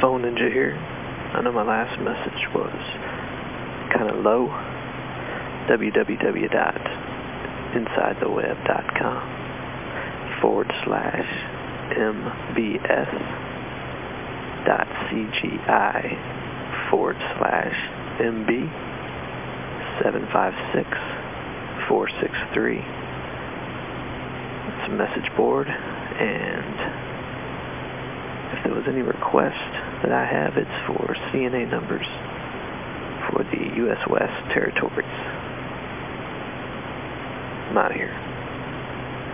Phone Ninja here. I know my last message was kind of low. www.insidetheweb.com forward slash mbs dot cgi forward slash mb 756463. It's a message board and if there was any request that I have, it's for CNA numbers for the U.S. West territories. I'm out of here.